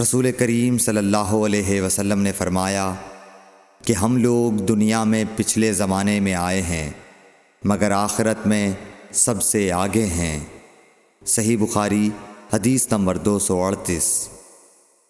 رسول کریم صلی اللہ علیہ وسلم نے فرمایا کہ ہم لوگ دنیا میں پچھلے زمانے میں آئے ہیں، مگر آخرت میں سب سے آگے ہیں۔ صحیح بخاری، حدیث نمبر دو سو اڑتیس۔